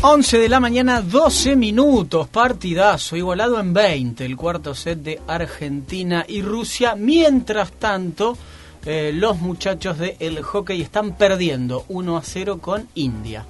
11 de la mañana, 12 minutos, partidazo, igualado en 20, el cuarto set de Argentina y Rusia. Mientras tanto, eh, los muchachos del hockey están perdiendo 1 a 0 con India.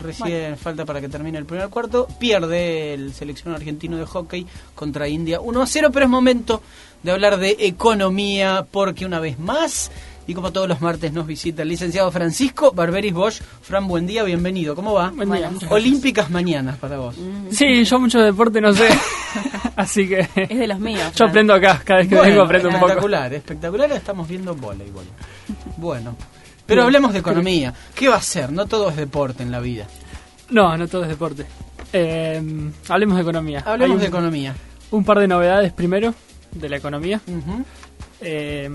Recién falta para que termine el primer cuarto. Pierde el selección argentino de hockey contra India 1 a 0, pero es momento de hablar de economía porque una vez más y como todos los martes nos visita el licenciado Francisco Barberis Bosch. Fran, buen día, bienvenido. ¿Cómo va? Buen día. Olímpicas mañanas para vos. Sí, yo mucho deporte no sé, así que Es de los míos. yo aprendo acá, cada vez que Bueno, vengo aprendo un poco. espectacular, espectacular. Estamos viendo voleibol. Bueno, pero hablemos de economía. ¿Qué va a ser? No todo es deporte en la vida. No, no todo es deporte. Eh, hablemos de economía. Hablemos de economía. un par de novedades primero de la economía. Ujú. Eh,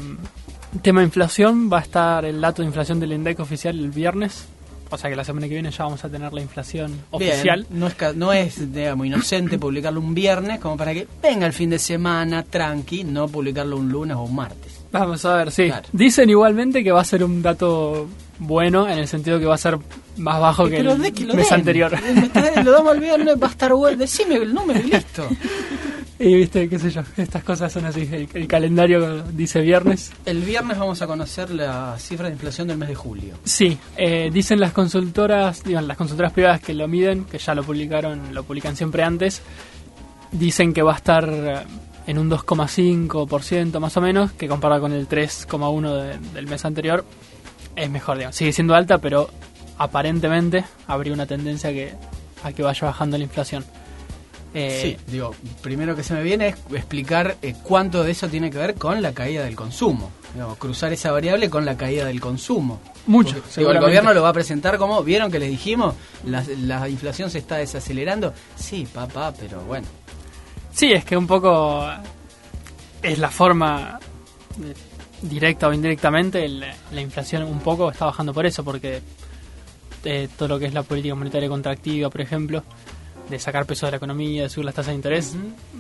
tema de inflación, va a estar el dato de inflación del INDEC oficial el viernes. O sea que la semana que viene ya vamos a tener la inflación Bien, oficial. No es, no es digamos, inocente publicarlo un viernes como para que venga el fin de semana tranqui, no publicarlo un lunes o un martes. Vamos a ver, sí. Claro. Dicen igualmente que va a ser un dato bueno en el sentido que va a ser más bajo que el de que lo mes den. anterior. Está- Lo damos al viernes, va a estar bueno. Decime el número y listo. Y viste, qué sé yo, estas cosas son así. El, el calendario dice viernes. El viernes vamos a conocer la cifra de inflación del mes de julio. Sí, eh, dicen las consultoras, digan, las consultoras privadas que lo miden, que ya lo publicaron, lo publican siempre antes, dicen que va a estar eh, en un 2,5% más o menos, que comparado con el 3,1% de- del mes anterior, es mejor, digamos. Sigue siendo alta, pero aparentemente habría una tendencia que, a que vaya bajando la inflación. Eh, sí, digo, primero que se me viene es explicar eh, cuánto de eso tiene que ver con la caída del consumo. Cruzar esa variable con la caída del consumo. Mucho, Porque, digo, el gobierno lo va a presentar como, ¿vieron que les dijimos? La, la inflación se está desacelerando. Sí, papá, pero bueno. Sí, es que un poco es la forma eh, directa o indirectamente la inflación un poco está bajando por eso, porque eh, todo lo que es la política monetaria contractiva, por ejemplo, de sacar peso de la economía, de subir las tasas de interés,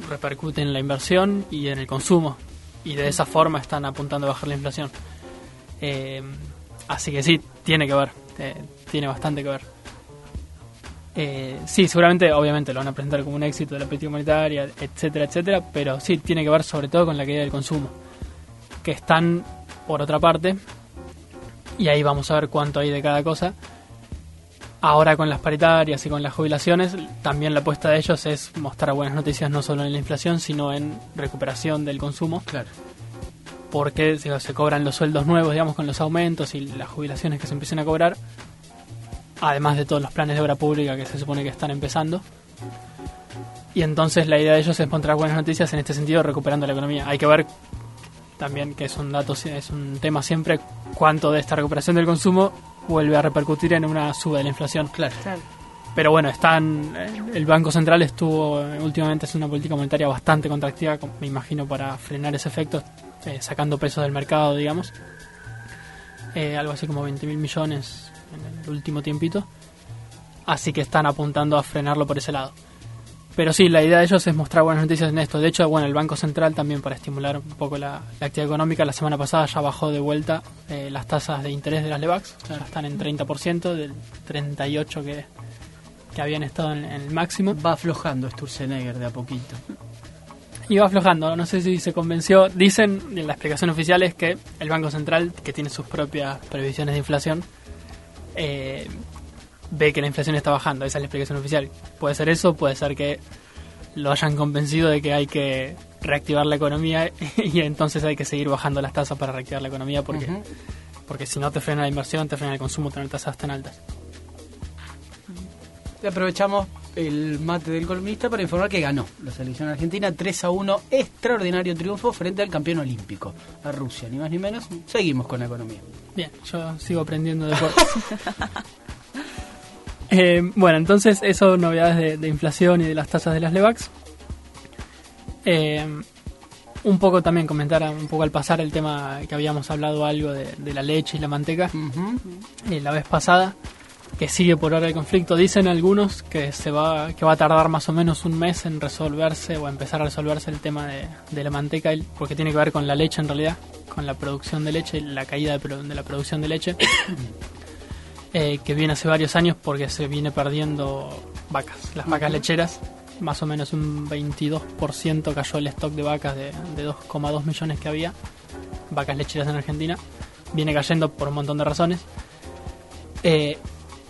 repercute en la inversión y en el consumo. Y de esa forma están apuntando a bajar la inflación. Eh, así que sí, tiene que ver, eh, tiene bastante que ver. Eh, sí, seguramente, obviamente, lo van a presentar como un éxito de la política monetaria, etcétera, etcétera, pero sí, tiene que ver sobre todo con la caída del consumo, que están, por otra parte, y ahí vamos a ver cuánto hay de cada cosa. Ahora con las paritarias y con las jubilaciones, también la apuesta de ellos es mostrar buenas noticias no solo en la inflación, sino en recuperación del consumo, Claro. porque se, se cobran los sueldos nuevos, digamos, con los aumentos y las jubilaciones que se empiecen a cobrar, además de todos los planes de obra pública que se supone que están empezando. Y entonces la idea de ellos es mostrar buenas noticias en este sentido, recuperando la economía. Hay que ver también que es un dato, es un tema siempre, cuánto de esta recuperación del consumo vuelve a repercutir en una suba de la inflación. Claro. Claro. Pero bueno, están eh, el Banco Central estuvo eh, últimamente haciendo una política monetaria bastante contractiva, me imagino, para frenar ese efecto, eh, sacando pesos del mercado, digamos. Eh, algo así como 20 mil millones en el último tiempito. Así que están apuntando a frenarlo por ese lado. Pero sí, la idea de ellos es mostrar buenas noticias en esto. De hecho, bueno, el Banco Central también para estimular un poco la, la actividad económica, la semana pasada ya bajó de vuelta eh, las tasas de interés de las LEVAX. Ya están en 30% del 38% que, que habían estado en, en el máximo. Va aflojando Sturzenegger de a poquito. Y va aflojando, no sé si se convenció. Dicen, en la explicación oficial es que el Banco Central, que tiene sus propias previsiones de inflación, eh, ve que la inflación está bajando. Esa es la explicación oficial. Puede ser eso, puede ser que lo hayan convencido de que hay que reactivar la economía y entonces hay que seguir bajando las tasas para reactivar la economía porque, Ujú. porque si no te frena la inversión, te frena el consumo tener tasas tan altas. Aprovechamos el mate del columnista para informar que ganó la selección argentina 3 a 1, extraordinario triunfo frente al campeón olímpico, a Rusia, ni más ni menos. Seguimos con la economía. Bien, yo sigo aprendiendo deportes. Eh, bueno, entonces eso, novedades de, de inflación y de las tasas de las LEVAX. Eh, un poco también comentar un poco al pasar el tema que habíamos hablado algo de, de la leche y la manteca eh, la vez pasada, que sigue por ahora el conflicto. Dicen algunos que se va que va a tardar más o menos un mes en resolverse o empezar a resolverse el tema de, de la manteca, porque tiene que ver con la leche en realidad, con la producción de leche, la caída de, de la producción de leche. eh, que viene hace varios años porque se viene perdiendo vacas, las vacas lecheras. Más o menos un 22% cayó el stock de vacas de, de 2,2 millones que había, vacas lecheras en Argentina. Viene cayendo por un montón de razones. Eh,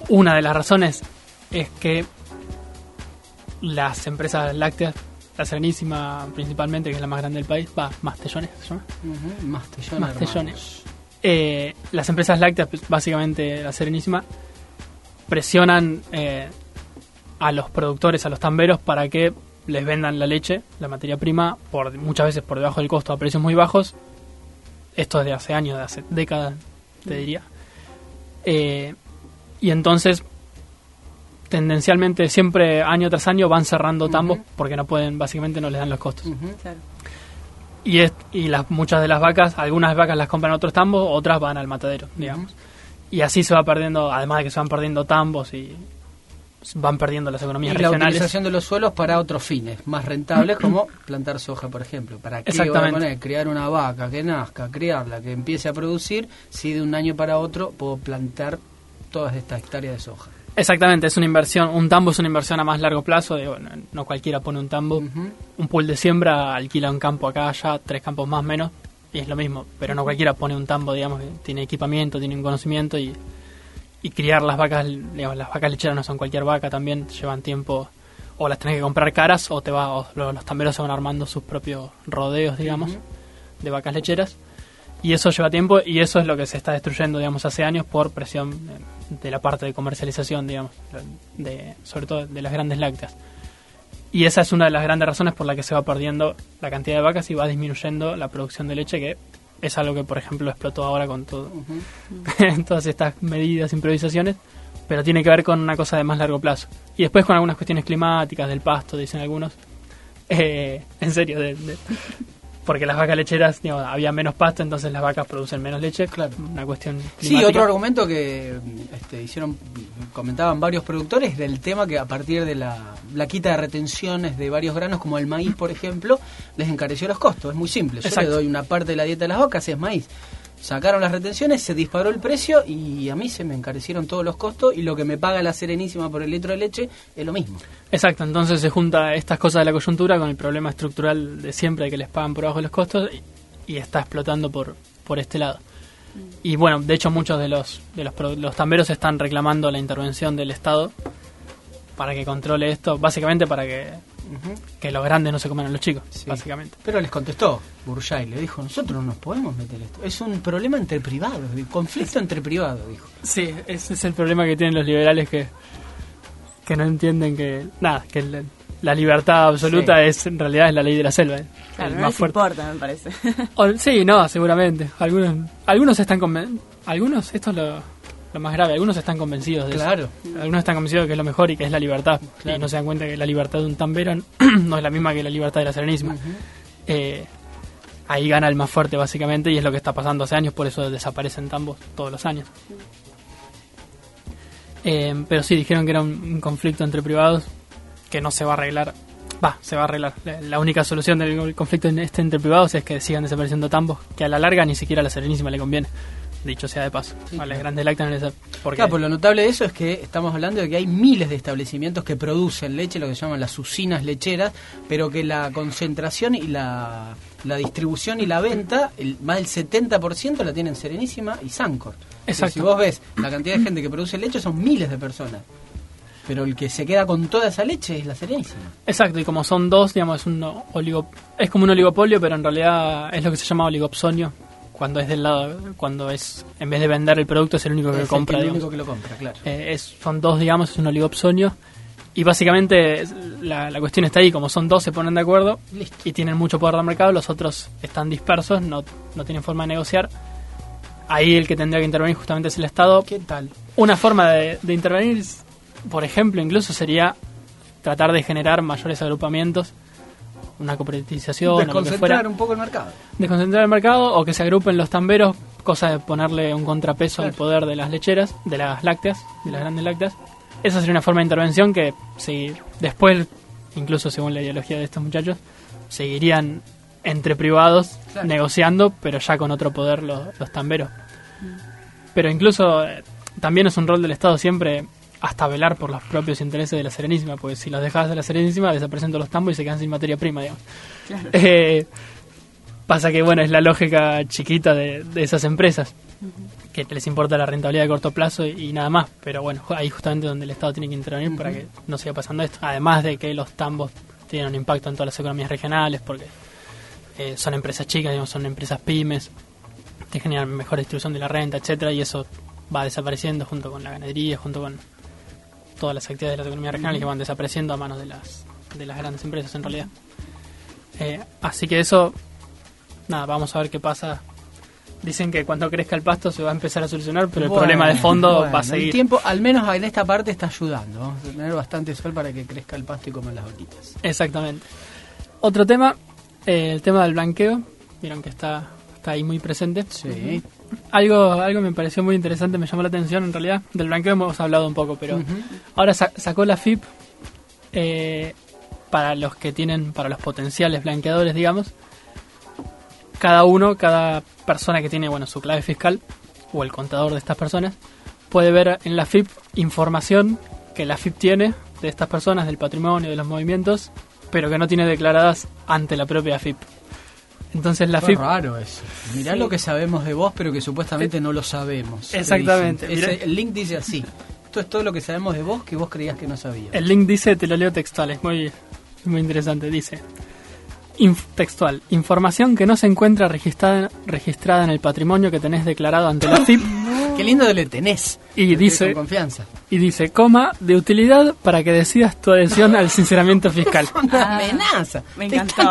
una de las razones es que las empresas lácteas, la Serenísima principalmente, que es la más grande del país, va, Mastellones se llama. Mastellones. hermanos. Eh, las empresas lácteas, pues, básicamente la Serenísima, presionan eh, a los productores, a los tamberos, para que les vendan la leche, la materia prima, por muchas veces por debajo del costo a precios muy bajos. Esto es de hace años, de hace décadas, te diría. Eh, y entonces, tendencialmente, siempre año tras año van cerrando tambos porque no pueden, básicamente no les dan los costos. Claro. Y, es- y las, muchas de las vacas, algunas vacas las compran a otros tambos, otras van al matadero, digamos. Y así se va perdiendo, además de que se van perdiendo tambos y van perdiendo las Y economías la regionales. utilización de los suelos para otros fines más rentables, como plantar soja, por ejemplo. ¿Para qué Exactamente. poner? Criar una vaca, que nazca, criarla, que empiece a producir, si de un año para otro puedo plantar todas estas hectáreas de soja. Exactamente, es una inversión, un tambo es una inversión a más largo plazo, bueno, no cualquiera pone un tambo. Un pool de siembra alquila un campo acá, allá, tres campos más o menos, y es lo mismo, pero no cualquiera pone un tambo, digamos, que tiene equipamiento, tiene un conocimiento y, y criar las vacas, digamos, las vacas lecheras no son cualquier vaca también, llevan tiempo, o las tenés que comprar caras, o te va, o lo- los tamberos se van armando sus propios rodeos, digamos, de vacas lecheras. Y eso lleva tiempo y eso es lo que se está destruyendo, digamos, hace años por presión de la parte de comercialización, digamos, de, sobre todo de las grandes lácteas. Y esa es una de las grandes razones por la que se va perdiendo la cantidad de vacas y va disminuyendo la producción de leche, que es algo que, por ejemplo, explotó ahora con todo, Ujú. todas estas medidas, improvisaciones, pero tiene que ver con una cosa de más largo plazo. Y después con algunas cuestiones climáticas, del pasto, dicen algunos. Eh, en serio, de- de- porque las vacas lecheras, digamos, había menos pasto, entonces las vacas producen menos leche. Claro. Una cuestión Sí, otro argumento que este, hicieron, comentaban varios productores del tema que a partir de la, la quita de retenciones de varios granos, como el maíz, por ejemplo, les encareció los costos. Es muy simple. Yo Exacto. le doy una parte de la dieta de las vacas, es maíz. Sacaron las retenciones, se disparó el precio y a mí se me encarecieron todos los costos y lo que me paga la Serenísima por el litro de leche es lo mismo. Exacto, entonces se junta estas cosas de la coyuntura con el problema estructural de siempre de que les pagan por abajo los costos y, y está explotando por, por este lado. Y bueno, de hecho muchos de los de los, los tamberos están reclamando la intervención del Estado para que controle esto, básicamente para que, Que los grandes no se coman a los chicos, Sí. básicamente. Pero les contestó Burjay, le dijo, nosotros no nos podemos meter esto. Es un problema entre privados, conflicto entre privados, dijo. Sí, ese es el problema que tienen los liberales que, que no entienden que nada, que la, la libertad absoluta Sí. es en realidad es la ley de la selva, eh, Claro, no más les fuerte. importa, me parece. O- sí, no, seguramente. Algunos, algunos están conven- algunos, esto es lo, lo más grave, algunos están convencidos de Claro. eso. Algunos están convencidos de que es lo mejor y que es la libertad. Claro. Y no se dan cuenta que la libertad de un tambero no es la misma que la libertad de la Serenísima. Eh, ahí gana el más fuerte, básicamente, y es lo que está pasando hace años, por eso desaparecen tambos todos los años. Eh, pero sí, dijeron que era un, conflicto entre privados que no se va a arreglar. Va, se va a arreglar. La, la única solución del conflicto en este entre privados es que sigan desapareciendo tambos, que a la larga ni siquiera a la Serenísima le conviene. Dicho sea de paso. Sí, a las claro. grandes lácteas porque Claro, pues lo notable de eso es que estamos hablando de que hay miles de establecimientos que producen leche, lo que se llaman las usinas lecheras, pero que la concentración y la, la distribución y la venta, el, más del 70% la tienen Serenísima y Sancor. Exacto. Si vos ves la cantidad de gente que produce leche, son miles de personas. Pero el que se queda con toda esa leche es la Serenísima. Exacto, y como son dos, digamos, es, un oligo, es como un oligopolio, pero en realidad es lo que se llama oligopsonio, cuando es del lado, cuando es, en vez de vender el producto, es el único que el compra, el único lo compra, claro. Eh, es, son dos, digamos, es un oligopsonio, y básicamente la, la cuestión está ahí, como son dos, se ponen de acuerdo Listo. y tienen mucho poder de mercado, los otros están dispersos, no, no tienen forma de negociar. Ahí el que tendría que intervenir justamente es el Estado, ¿Qué tal? una forma de, de intervenir, por ejemplo, incluso sería tratar de generar mayores agrupamientos, una cooperativización, o lo que fuera, Desconcentrar un poco el mercado. desconcentrar el mercado o que se agrupen los tamberos, cosa de ponerle un contrapeso al poder de las lecheras, de las lácteas, de las grandes lácteas. Esa sería una forma de intervención que si después, incluso según la ideología de estos muchachos, seguirían entre privados Claro. negociando, pero ya con otro poder los, los tamberos. Pero incluso eh, también es un rol del Estado siempre hasta velar por los propios intereses de la Serenísima, porque si los dejas de la Serenísima desaparecen todos los tambos y se quedan sin materia prima, digamos. Eh, pasa que, bueno, es la lógica chiquita de, esas empresas, que les importa la rentabilidad de corto plazo y, nada más, pero bueno, ahí justamente donde el Estado tiene que intervenir para que no siga pasando esto, además de que los tambos tienen un impacto en todas las economías regionales, porque eh, son empresas chicas, digamos, son empresas pymes, que generan mejor distribución de la renta, etcétera, y eso va desapareciendo junto con la ganadería, junto con todas las actividades de la economía regional que van desapareciendo a manos de las, de las grandes empresas en realidad. Eh, así que eso, nada, vamos a ver qué pasa. Dicen que cuando crezca el pasto se va a empezar a solucionar, pero el problema de fondo va a seguir. El tiempo, al menos en esta parte, está ayudando. Vamos a tener bastante sol para que crezca el pasto y coman las hojitas. Exactamente. Otro tema, eh, el tema del blanqueo. Vieron que está, está ahí muy presente. Sí algo, algo me pareció muy interesante, me llamó la atención en realidad. Del blanqueo hemos hablado un poco, pero ahora sacó la FIP eh, para los que tienen, para los potenciales blanqueadores, digamos. Cada uno, cada persona que tiene bueno su clave fiscal o el contador de estas personas puede ver en la FIP información que la FIP tiene de estas personas, del patrimonio, de los movimientos, pero que no tiene declaradas ante la propia FIP. Entonces la FIP... raro eso. Mirá lo que sabemos de vos, pero que supuestamente no lo sabemos. Exactamente. el link dice así. Esto es todo lo que sabemos de vos que vos creías que no sabías. El link dice, te lo leo textual, es muy, muy interesante. Dice, textual, información que no se encuentra registrada, registrada en el patrimonio que tenés declarado ante la FIP Qué lindo le tenés. Y dice, confianza. Y dice, coma, de utilidad para que decidas tu adhesión al sinceramiento fiscal. una amenaza. Me encantó.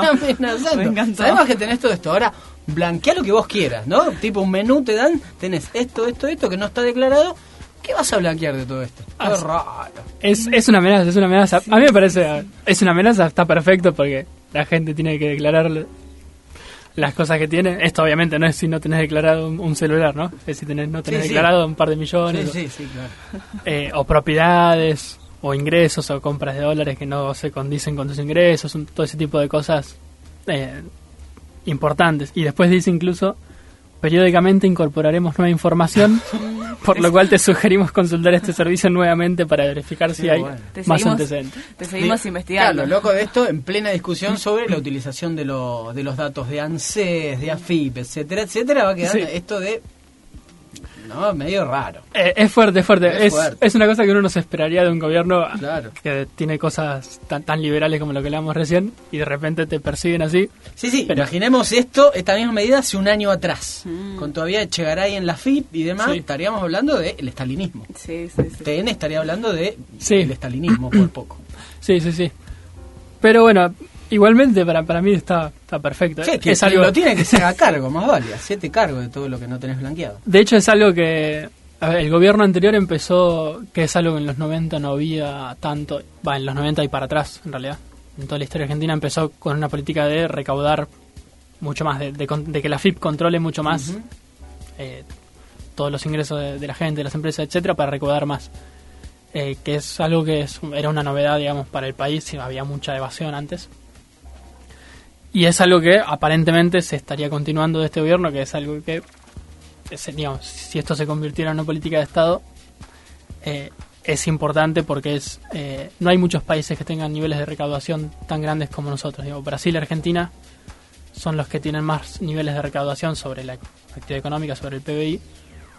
Me encantó. Sabemos que tenés todo esto. Ahora, blanquea lo que vos quieras, ¿no? Tipo un menú te dan, tenés esto, esto, esto que no está declarado. ¿Qué vas a blanquear de todo esto? Es raro. Es, es una amenaza, es una amenaza. A mí me parece, es una amenaza, está perfecto porque la gente tiene que declarar las cosas que tiene. Esto obviamente no es si no tenés declarado un, celular, ¿no? Es si tenés, no tenés declarado un par de millones. Sí, sí, claro. Eh, o propiedades, o ingresos, o compras de dólares que no se condicen con tus ingresos, todo ese tipo de cosas eh, importantes. Y después dice incluso Periódicamente incorporaremos nueva información, por lo cual te sugerimos consultar este servicio nuevamente para verificar si hay más antecedentes. Te seguimos investigando. Claro, lo loco de esto, en plena discusión sobre la utilización de, de los datos de ANSES, de AFIP, etcétera, etcétera, va a quedar esto de ¿no? Medio raro. Eh, es fuerte, es fuerte. Es, una cosa que uno no se esperaría de un gobierno que tiene cosas tan, tan liberales como lo que leamos recién y de repente te persiguen así. Sí, sí, pero imaginemos esto, esta misma medida hace un año atrás. Mm. Con todavía Echegaray en la FIP y demás, estaríamos hablando del de estalinismo. Sí, sí, sí. TN estaría hablando de el estalinismo por poco. Sí, sí, sí. Pero bueno, Igualmente, para, para mí está, está perfecto. Sí, que es algo... lo tiene que se haga cargo, más vale. Hacete cargo de todo lo que no tenés blanqueado. De hecho, es algo que el gobierno anterior empezó, que es algo que en los 90 no había tanto, va, en los 90 y para atrás, en realidad. En toda la historia argentina empezó con una política de recaudar mucho más, de, que la FIP controle mucho más eh, todos los ingresos de, la gente, de las empresas, etcétera, para recaudar más. Eh, que es algo que era una novedad, digamos, para el país, había mucha evasión antes. Y es algo que aparentemente se estaría continuando de este gobierno, que es algo que, digamos, si esto se convirtiera en una política de Estado, eh, es importante porque es eh, no hay muchos países que tengan niveles de recaudación tan grandes como nosotros. Digo, Brasil y Argentina son los que tienen más niveles de recaudación sobre la actividad económica, sobre el PBI,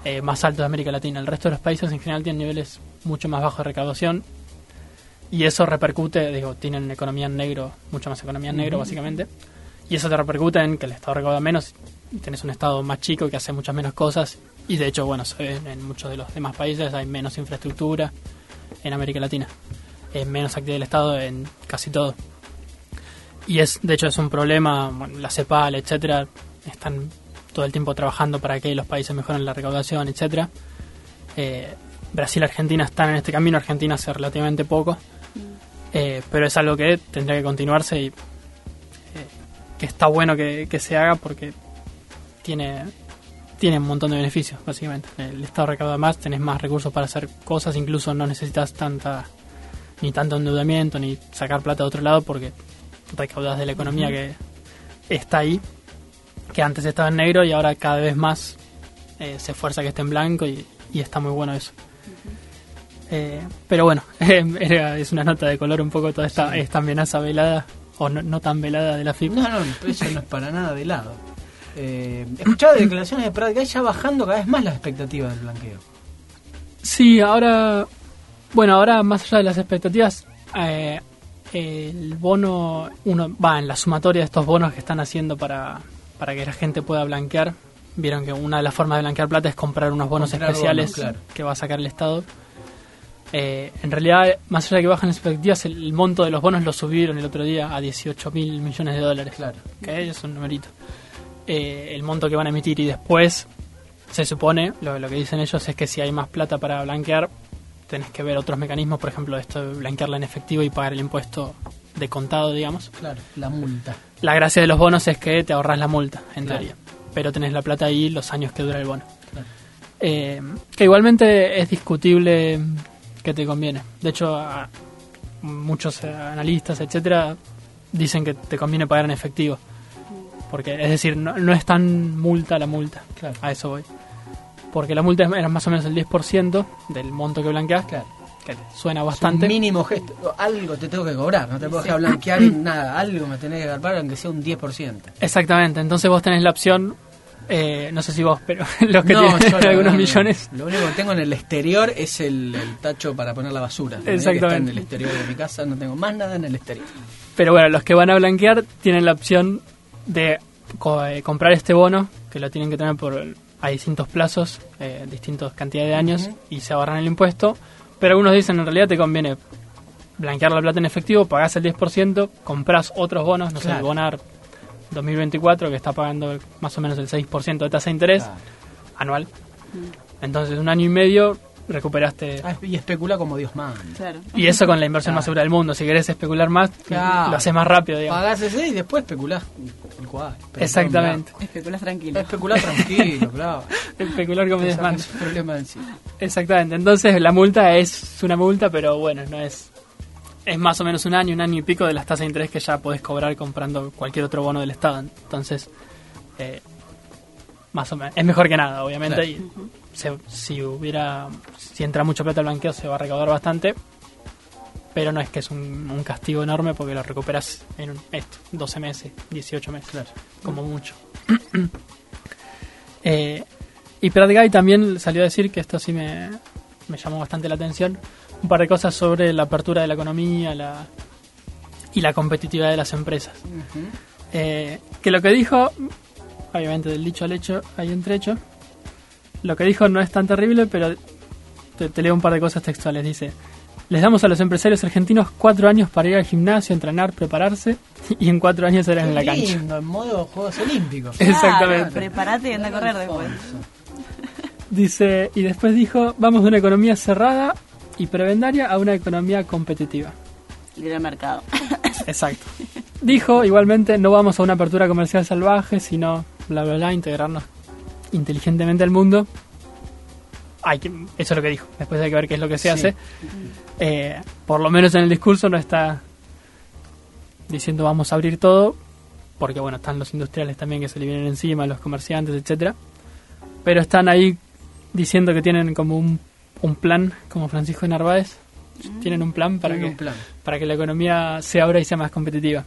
eh, más altos de América Latina. El resto de los países en general tienen niveles mucho más bajos de recaudación y eso repercute, digo, tienen economía en negro, mucha más economía en negro, básicamente. Y eso te repercute en que el Estado recauda menos, y tenés un Estado más chico que hace muchas menos cosas. Y de hecho, bueno, en muchos de los demás países hay menos infraestructura en América Latina. Es menos actividad del Estado en casi todo. Y es, de hecho, es un problema, bueno, la CEPAL, etcétera, están todo el tiempo trabajando para que los países mejoren la recaudación, etcétera. Eh, Brasil y Argentina están en este camino, Argentina hace relativamente poco. Eh, pero es algo que tendría que continuarse y eh, que está bueno que, se haga porque tiene, tiene un montón de beneficios, básicamente. El Estado recauda más, tenés más recursos para hacer cosas, incluso no necesitas tanta ni tanto endeudamiento ni sacar plata de otro lado porque recaudas de la economía que está ahí, que antes estaba en negro y ahora cada vez más eh, se esfuerza que esté en blanco y, y está muy bueno eso. Eh, pero bueno, era- es una nota de color un poco toda esta, esta amenaza velada, o no, no tan velada de la FIP. No, no, eso no es para nada de lado. Eh, escuchaba declaraciones de Prat Guy ya bajando cada vez más las expectativas del blanqueo. Sí, ahora, bueno, ahora más allá de las expectativas, eh, el bono, uno va en la sumatoria de estos bonos que están haciendo para, para que la gente pueda blanquear. Vieron que una de las formas de blanquear plata es comprar unos bonos Comprar especiales bonos, claro. que va a sacar el Estado. Eh, en realidad, más allá de que bajan las expectativas, el, el monto de los bonos lo subieron el otro día a 18 mil millones de dólares. Claro. Que es un numerito. Eh, el monto que van a emitir y después se supone, lo, lo que dicen ellos es que si hay más plata para blanquear, tenés que ver otros mecanismos, por ejemplo, esto de blanquearla en efectivo y pagar el impuesto de contado, digamos. Claro, la multa. La gracia de los bonos es que te ahorras la multa, en Claro. teoría. Pero tenés la plata ahí los años que dura el bono. Claro. Eh, que igualmente es discutible que te conviene. De hecho, a- muchos eh, analistas, etcétera, dicen que te conviene pagar en efectivo. Porque, es decir, no, no es tan multa la multa. Claro. A eso voy. Porque la multa es- era más o menos el 10% del monto que blanqueas, Claro. que suena bastante. mínimo gesto. Algo te tengo que cobrar, no te puedo dejar blanquear en nada. Algo me tenés que agarpar aunque sea un 10%. Exactamente, entonces vos tenés la opción, eh, no sé si vos, pero los que No, tienen algunos no. millones, Lo único que tengo en el exterior es el, el tacho para poner la basura. Exactamente. Está en el exterior de mi casa, no tengo más nada en el exterior. pero bueno, los que van a blanquear tienen la opción de co- eh, comprar este bono, que lo tienen que tener por a distintos plazos, eh, distintas cantidades de años, y se ahorran el impuesto, pero algunos dicen en realidad te conviene blanquear la plata en efectivo, pagás el 10%, compras otros bonos, no sé, el Claro. Bonar 2024, que está pagando más o menos el 6% de tasa de interés Claro. anual. Entonces, un año y medio recuperaste Ah, y especula como Dios manda. Claro. Y eso con la inversión más segura del mundo. Si querés especular más, Claro. lo haces más rápido, digamos. Pagás ese y después especulás el cuadro. Pero Exactamente. Especulas no, tranquilo. Especulás tranquilo, claro. Especular como Dios manda. problema. Exactamente. Entonces, la multa es una multa, pero bueno, no es. Es más o menos un año, un año y pico de las tasas de interés que ya podés cobrar comprando cualquier otro bono del Estado. Entonces, eh, más o menos. Es mejor que nada, obviamente. Claro. Y se- si hubiera. Si entra mucha plata al blanqueo, se va a recaudar bastante. Pero no es que es un, un castigo enorme porque lo recuperas en un- esto, 12 meses, 18 meses. Claro. como mucho. Eh, y Pratt Guy también salió a decir que esto sí me, me llamó bastante la atención. Un par de cosas sobre la apertura de la economía la, y la competitividad de las empresas. Ujú. Eh, que lo que dijo, obviamente del dicho al hecho hay un trecho. Lo que dijo no es tan terrible, pero te, te leo un par de cosas textuales. Dice: Les damos a los empresarios argentinos cuatro años para ir al gimnasio, entrenar, prepararse y en cuatro años serán en la Qué cancha. lindo, en modo Juegos Olímpicos. Exactamente. Claro, prepárate y anda a correr después. Dice, y después dijo, vamos de una economía cerrada y prebendaria a una economía competitiva. Libre mercado. Exacto. Dijo, igualmente, no vamos a una apertura comercial salvaje, sino, bla, bla, bla, integrarnos inteligentemente al mundo. Hay que, eso es lo que dijo. Después hay que ver qué es lo que se Sí. hace. Eh, por lo menos en el discurso no está diciendo vamos a abrir todo, porque bueno, están los industriales también que se le vienen encima, los comerciantes, etcétera. Pero están ahí diciendo que tienen como un, un plan, como Francisco de Narváez, tienen un plan para Tienen que un plan. para que la economía se abra y sea más competitiva.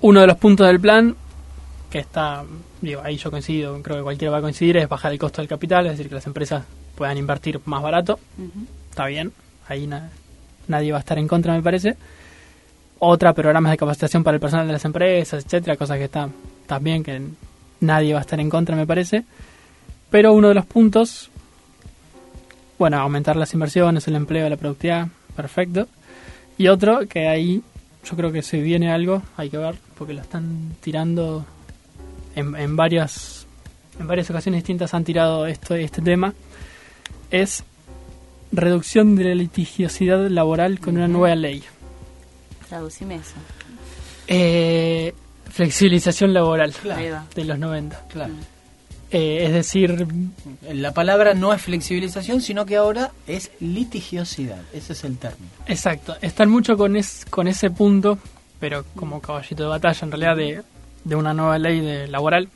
Uno de los puntos del plan, que está, digo, ahí yo coincido, creo que cualquiera va a coincidir, es bajar el costo del capital, es decir, que las empresas puedan invertir más barato. Ujú. Está bien, ahí na- nadie va a estar en contra, me parece. Otra, programas de capacitación para el personal de las empresas, etcétera, cosas que están también que nadie va a estar en contra, me parece. Pero uno de los puntos, bueno, aumentar las inversiones, el empleo, la productividad, perfecto. Y otro, que ahí yo creo que se viene algo, hay que ver, porque lo están tirando en, en varias en varias ocasiones distintas han tirado esto este tema, es reducción de la litigiosidad laboral con una nueva ley. Traducime eso. Eh, flexibilización laboral Claro. De los 90. Claro. Eh, es decir, La palabra no es flexibilización, sino que ahora es litigiosidad. Ese es el término. exacto, están mucho con, es, con ese punto, pero como caballito de batalla en realidad de, de una nueva ley de laboral,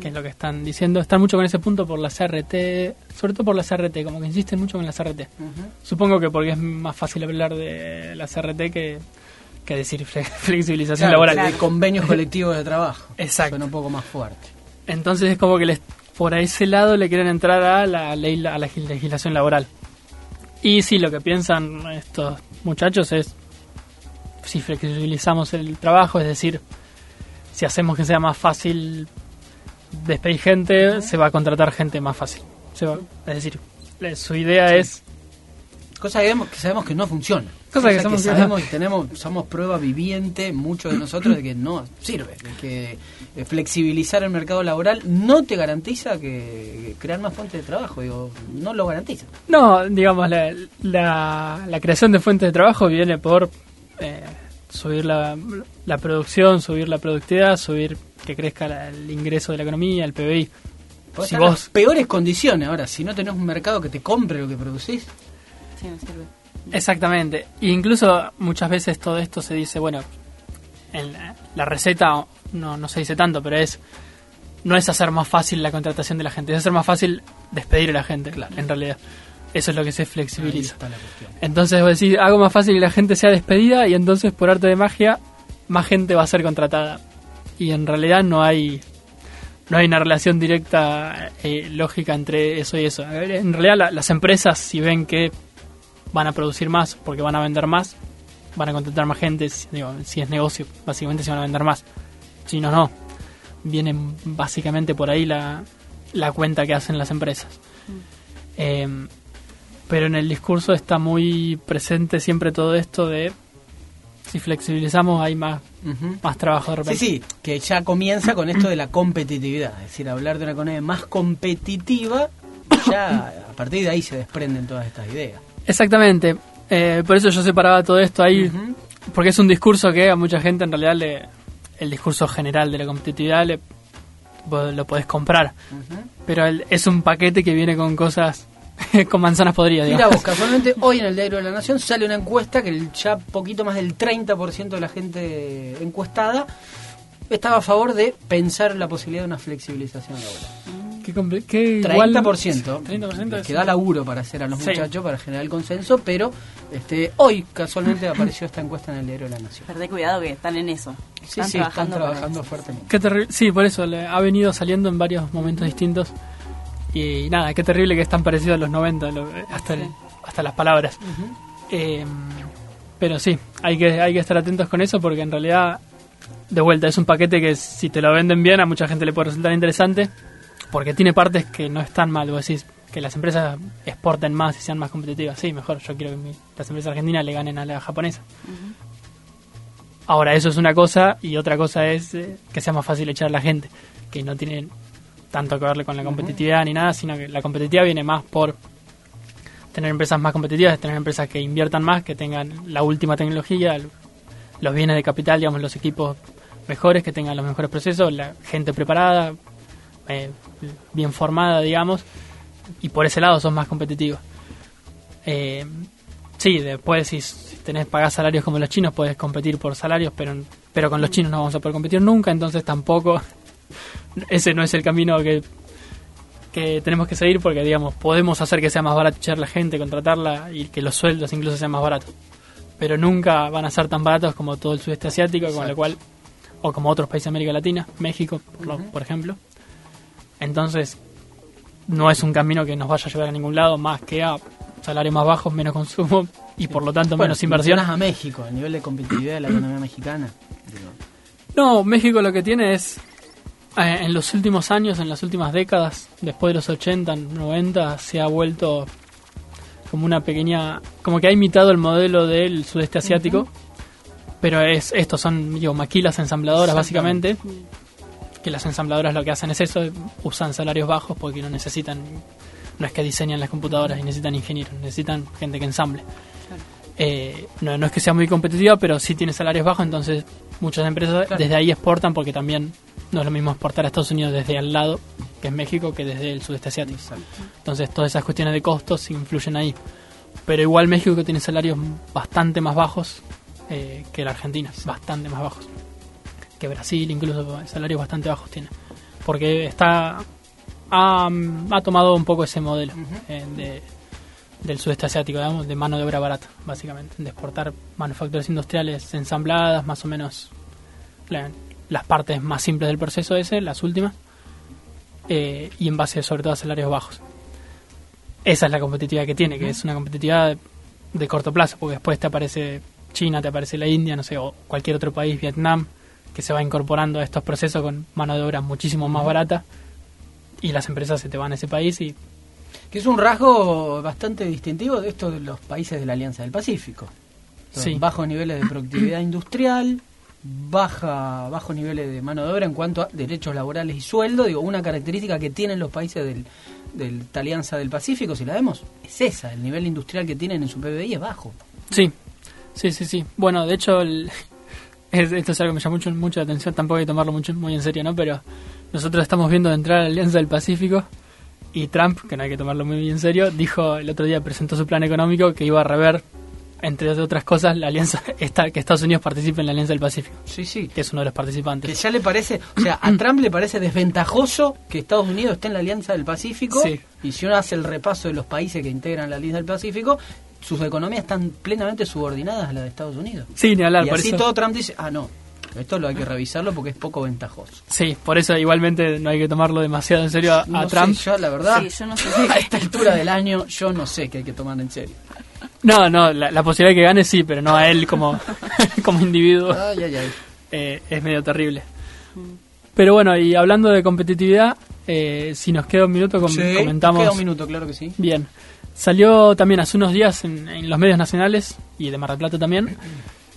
que es lo que están diciendo. Están mucho con ese punto por la CRT, sobre todo por la CRT, como que insisten mucho con la CRT. Supongo que porque es más fácil hablar de la CRT que, que decir fle- flexibilización Claro, laboral. de convenios colectivos de trabajo. Exacto. Suena un poco más fuerte. Entonces es como que les, por ese lado le quieren entrar a la ley, a la legislación laboral. Y sí, lo que piensan estos muchachos es si flexibilizamos el trabajo, es decir, si hacemos que sea más fácil despedir gente, se va a contratar gente más fácil. Se va- es decir, su idea es Cosa que, vemos- que sabemos que no funciona. Cosa que sabemos que no. sabemos y tenemos, somos prueba viviente, muchos de nosotros, de que no sirve. De que eh, flexibilizar el mercado laboral no te garantiza que, crear más fuentes de trabajo. Digo, no lo garantiza. No, digamos, la, la, la creación de fuentes de trabajo viene por eh, subir la, la producción, subir la productividad, subir que crezca la- el ingreso de la economía, el PBI. Si vos, las peores condiciones ahora, si no tenés un mercado que te compre lo que producís. Sí, no sirve. Exactamente, e incluso muchas veces todo esto se dice, bueno, en la, receta no, no se dice tanto, pero es no es hacer más fácil la contratación de la gente, es hacer más fácil despedir a la gente, en realidad. Eso es lo que se flexibiliza. Entonces vos decís, hago más fácil que la gente sea despedida y entonces por arte de magia más gente va a ser contratada. Y en realidad no hay no hay una relación directa eh, lógica entre eso y eso. En realidad la- las empresas si ven que van a producir más porque van a vender más, van a contratar más gente, si, digo, si es negocio, básicamente se van a vender más. Si no, no. Vienen básicamente por ahí la, la cuenta que hacen las empresas. Eh, pero en el discurso está muy presente siempre todo esto de si flexibilizamos hay más, Ujú. más trabajo de Sí, sí, que ya comienza con esto de la competitividad, es decir, hablar de una economía más competitiva, ya a partir de ahí se desprenden todas estas ideas. Exactamente. Eh, por eso yo separaba todo esto ahí, porque es un discurso que a mucha gente en realidad le, el discurso general de la competitividad le, lo podés comprar, pero el- es un paquete que viene con cosas, con manzanas podridas. Mira vos, casualmente hoy en el Diario de la Nación sale una encuesta que el ya poquito más del 30% de la gente encuestada estaba a favor de pensar la posibilidad de una flexibilización laboral. Qué qué igual- 30%, 30% es- que da laburo para hacer a los Sí. muchachos, para generar el consenso, pero este hoy casualmente apareció esta encuesta en el Diario de la Nación. Perdé cuidado que están en eso. Sí, están sí, están trabajando fuertemente. Qué sí, por eso le ha venido saliendo en varios momentos distintos. Y nada, qué terrible que es tan parecido a los 90, lo- hasta, el- hasta las palabras. Eh, pero sí, hay que, hay que estar atentos con eso porque en realidad, de vuelta, es un paquete que si te lo venden bien a mucha gente le puede resultar interesante porque tiene partes que no están mal. Vos decís que las empresas exporten más y sean más competitivas. Sí, mejor, yo quiero que mi- las empresas argentinas le ganen a la japonesa. Ahora, eso es una cosa y otra cosa es eh, que sea más fácil echar a la gente, que no tiene tanto que verle con la competitividad ni nada, sino que la competitividad viene más por tener empresas más competitivas, tener empresas que inviertan más, que tengan la última tecnología, los bienes de capital, digamos, los equipos mejores, que tengan los mejores procesos, la gente preparada, eh, bien formada, digamos, y por ese lado son más competitivos. Eh, sí, después si, si tenés pagás salarios como los chinos, puedes competir por salarios, pero, pero con los chinos no vamos a poder competir nunca, entonces tampoco ese no es el camino que, que tenemos que seguir porque, digamos, podemos hacer que sea más barato echar la gente, contratarla y que los sueldos incluso sean más baratos. Pero nunca van a ser tan baratos como todo el sudeste asiático, con lo cual, o como otros países de América Latina, México, por, lo- por ejemplo. Entonces, no es un camino que nos vaya a llevar a ningún lado más que a salarios más bajos, menos consumo y por lo tanto Bueno, menos inversión. mencionás a México, el nivel de competitividad de la economía mexicana. digo, No, México lo que tiene es, eh, en los últimos años, en las últimas décadas, después de los 80, 90, se ha vuelto como una pequeña, como que ha imitado el modelo del sudeste asiático, pero es estos son digo, maquilas ensambladoras básicamente, que las ensambladoras lo que hacen es eso, usan salarios bajos porque no necesitan, no es que diseñan las computadoras y necesitan ingenieros, necesitan gente que ensamble. Eh, no, no es que sea muy competitiva, pero sí tiene salarios bajos, entonces muchas empresas Claro. desde ahí exportan porque también no es lo mismo exportar a Estados Unidos desde al lado, que es México, que desde el sudeste asiático. Entonces todas esas cuestiones de costos influyen ahí. Pero igual México tiene salarios bastante más bajos eh, que la Argentina, bastante más bajos. Que Brasil incluso salarios bastante bajos tiene. porque está ha, ha tomado un poco ese modelo eh, de- del sudeste asiático, digamos, de mano de obra barata, básicamente, de exportar manufacturas industriales ensambladas, más o menos la- las partes más simples del proceso ese, las últimas, eh, y en base sobre todo a salarios bajos. Esa es la competitividad que tiene, que es una competitividad de, de corto plazo, porque después te aparece China, te aparece la India, no sé, o cualquier otro país, Vietnam, que se va incorporando a estos procesos con mano de obra muchísimo más barata, y las empresas se te van a ese país y Que es un rasgo bastante distintivo de estos de los países de la Alianza del Pacífico. Sí. Bajos niveles de productividad industrial, baja, bajos niveles de mano de obra en cuanto a derechos laborales y sueldo. Digo, una característica que tienen los países del, del- de Alianza del Pacífico, si la vemos, es esa. El nivel industrial que tienen en su PBI es bajo. Sí, sí, sí, sí. Bueno, de hecho, el- esto es algo que me llama mucho, mucho la atención, tampoco hay que tomarlo mucho, muy en serio, ¿no? Pero nosotros estamos viendo entrar a la Alianza del Pacífico y Trump, que no hay que tomarlo muy en serio, dijo el otro día, presentó su plan económico que iba a rever, entre otras cosas, la alianza, esta, que Estados Unidos participe en la Alianza del Pacífico, Sí, sí. que es uno de los Que participantes. ya le parece, o sea, a Trump le parece desventajoso que Estados Unidos esté en la Alianza del Pacífico. Sí. Y si uno hace el repaso de los países que integran la Alianza del Pacífico, sus economías están plenamente subordinadas a la de Estados Unidos. Sí, ni hablar, y por así eso. todo Trump dice, ah, no, esto lo hay que revisarlo porque es poco ventajoso. Sí, por eso igualmente no hay que tomarlo demasiado en serio a, a No Trump. sé, yo la verdad, Sí, yo no sé a esta altura del año, yo no sé qué hay que tomar en serio. No, no, la, la posibilidad de que gane sí, pero no a él como, como individuo. Ay, ay, ay. eh, es medio terrible. Pero bueno, y hablando de competitividad, eh, si nos queda un minuto, com- Sí, comentamos. Queda un minuto, claro que sí. Bien. Salió también hace unos días en, en los medios nacionales y de Mar del Plata también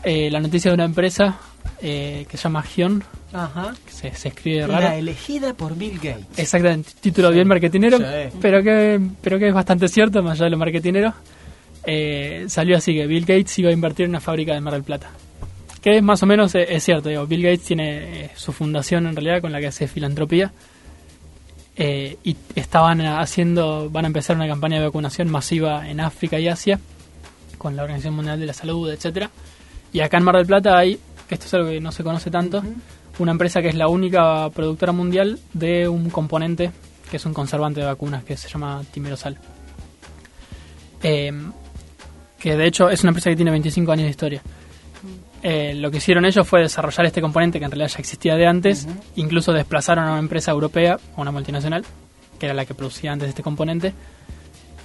eh, la noticia de una empresa eh, que se llama Gion, Ajá. que se, se escribe La raro. elegida por Bill Gates. Exactamente, título bien marketinero, Sí. pero que pero que es bastante cierto, más allá de lo marketinero. Eh, salió así que Bill Gates iba a invertir en una fábrica de Mar del Plata. Que es más o menos eh, es cierto, digo, Bill Gates tiene eh, su fundación en realidad con la que hace filantropía. Eh, y estaban haciendo, van a empezar una campaña de vacunación masiva en África y Asia con la Organización Mundial de la Salud, etcétera. Y acá en Mar del Plata hay, que esto es algo que no se conoce tanto, una empresa que es la única productora mundial de un componente que es un conservante de vacunas que se llama timerosal. Eh, que de hecho es una empresa que tiene 25 años de historia. Eh, lo que hicieron ellos fue desarrollar este componente que en realidad ya existía de antes, incluso desplazaron a una empresa europea, a una multinacional, que era la que producía antes este componente,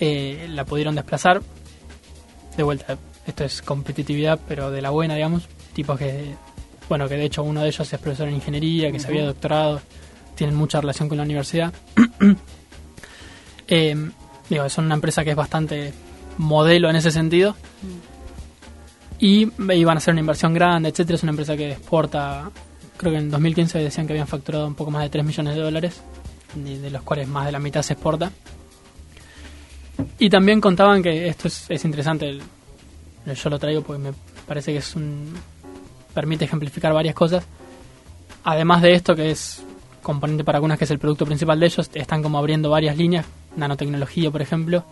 eh, la pudieron desplazar. De vuelta, esto es competitividad, pero de la buena, digamos, tipos que, bueno, que de hecho uno de ellos es profesor en ingeniería, que se había doctorado, tienen mucha relación con la universidad. Eh, digo, son una empresa que es bastante modelo en ese sentido. Y iban a hacer una inversión grande, etcétera. Es una empresa que exporta, creo que en 2015 decían que habían facturado un poco más de 3 millones de dólares, de, los cuales más de la mitad se exporta. Y también contaban que esto es, es interesante, yo lo traigo porque me parece que es un permite ejemplificar varias cosas. Además de esto, que es componente para vacunas, que es el producto principal de ellos, están como abriendo varias líneas, nanotecnología, por ejemplo.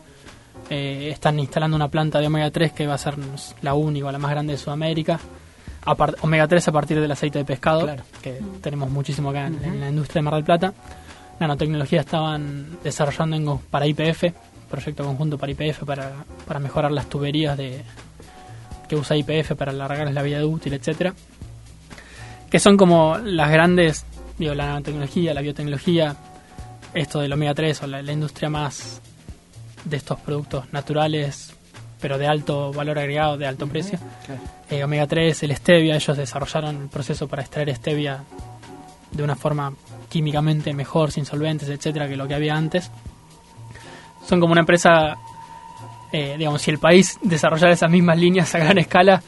Eh, están instalando una planta de omega 3 que va a ser la única, la más grande de Sudamérica. Omega 3 a partir del aceite de pescado, Claro. que tenemos muchísimo acá en, en la industria de Mar del Plata. Nanotecnología estaban desarrollando en, para IPF, proyecto conjunto para IPF, para, para mejorar las tuberías de, que usa IPF para alargar la vida útil, etcétera que son como las grandes, digo, la nanotecnología, la biotecnología, esto del omega 3 o la, la industria más de estos productos naturales, pero de alto valor agregado, de alto precio. Eh, omega 3, el stevia, ellos desarrollaron el proceso para extraer stevia de una forma químicamente mejor, sin solventes, etcétera, que lo que había antes. Son como una empresa, eh, digamos, si el país desarrollara esas mismas líneas a gran escala,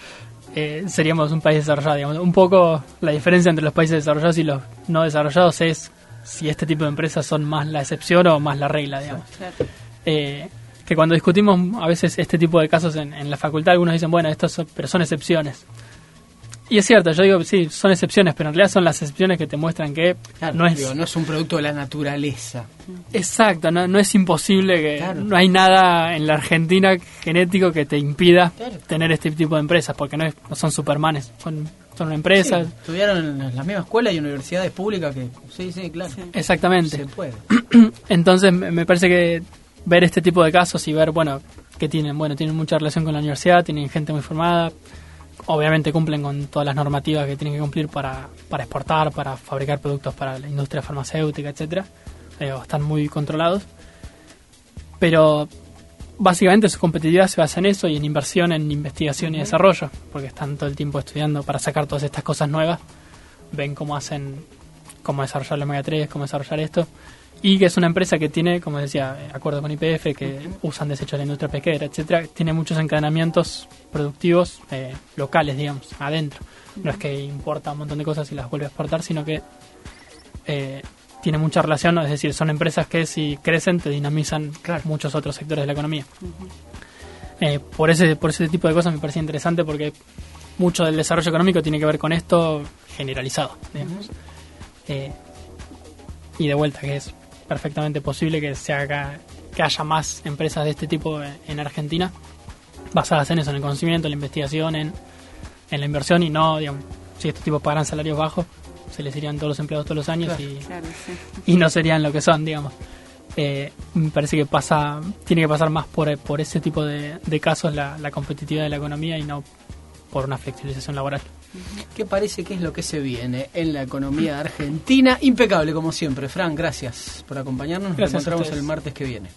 eh, seríamos un país desarrollado. Digamos. Un poco la diferencia entre los países desarrollados y los no desarrollados es si este tipo de empresas son más la excepción o más la regla, digamos. Claro. Eh, que cuando discutimos a veces este tipo de casos en, en la facultad, algunos dicen, bueno, estos son, pero son excepciones. Y es cierto, yo digo, sí, son excepciones, pero en realidad son las excepciones que te muestran que Claro, no es... digo, no es un producto de la naturaleza. Exacto, no, no es imposible que... Claro. No hay nada en la Argentina genético que te impida Claro. tener este tipo de empresas, porque no, es- no son supermanes, son son una empresa. Sí, estudiaron en la misma escuela y universidades públicas que... Sí, sí, claro. Sí. Exactamente. Se puede. Entonces me parece que ver este tipo de casos y ver, bueno, que tienen, bueno, tienen mucha relación con la universidad, tienen gente muy formada, obviamente cumplen con todas las normativas que tienen que cumplir para, para exportar, para fabricar productos para la industria farmacéutica, etcétera, eh, están muy controlados. Pero básicamente su competitividad se basa en eso y en inversión en investigación y desarrollo, porque están todo el tiempo estudiando para sacar todas estas cosas nuevas, ven cómo hacen, cómo desarrollar la omega 3, cómo desarrollar esto, y que es una empresa que tiene, como decía, acuerdo con IPF, que usan desechos de la industria pesquera, etcétera, tiene muchos encadenamientos productivos eh, locales, digamos, adentro. No es que importa un montón de cosas y las vuelve a exportar, sino que eh, tiene mucha relación, es decir, son empresas que si crecen te dinamizan muchos otros sectores de la economía. Eh, por ese por ese tipo de cosas me parecía interesante porque mucho del desarrollo económico tiene que ver con esto generalizado, digamos. Y de vuelta, que es perfectamente posible que se haga, que haya más empresas de este tipo en en Argentina, basadas en eso, en el conocimiento, en la investigación, en, en la inversión y no, digamos, si estos tipos pagaran salarios bajos, se les irían todos los empleados todos los años Claro. y, Claro, sí. y no serían lo que son, digamos. Eh, me parece que pasa, tiene que pasar más por, por ese tipo de, de casos la, la competitividad de la economía y no por una flexibilización laboral. ¿Qué parece que es lo que se viene en la economía Argentina? Impecable, como siempre. Fran, gracias por acompañarnos. Nos Gracias encontramos el martes que viene.